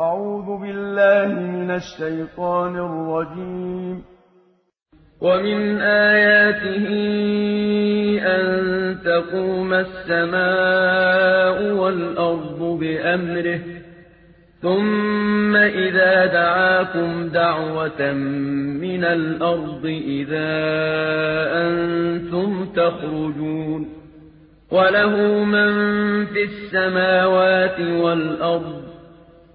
أعوذ بالله من الشيطان الرجيم. ومن آياته أن تقوم السماء والأرض بأمره ثم إذا دعاكم دعوة من الأرض إذا أنتم تخرجون. وله من في السماوات والأرض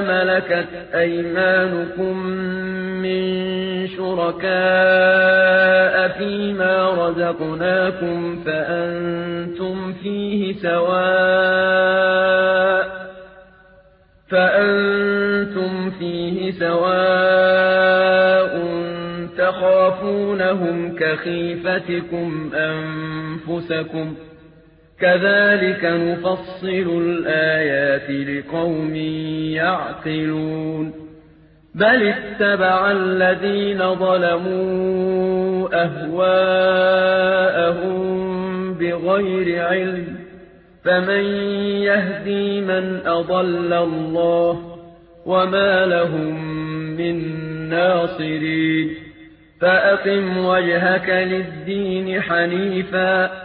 ملكت أيمانكم من شركاء فيما رزقناكم فأنتم فيه سواء فأنتم فيه سواء تخافونهم كخيفتكم أنفسكم كذلك نفصل الآيات لقوم يعقلون. بل اتبع الذين ظلموا أهواءهم بغير علم. فمن يهدي من أضل الله وما لهم من ناصرين. فأقم وجهك للدين حنيفا.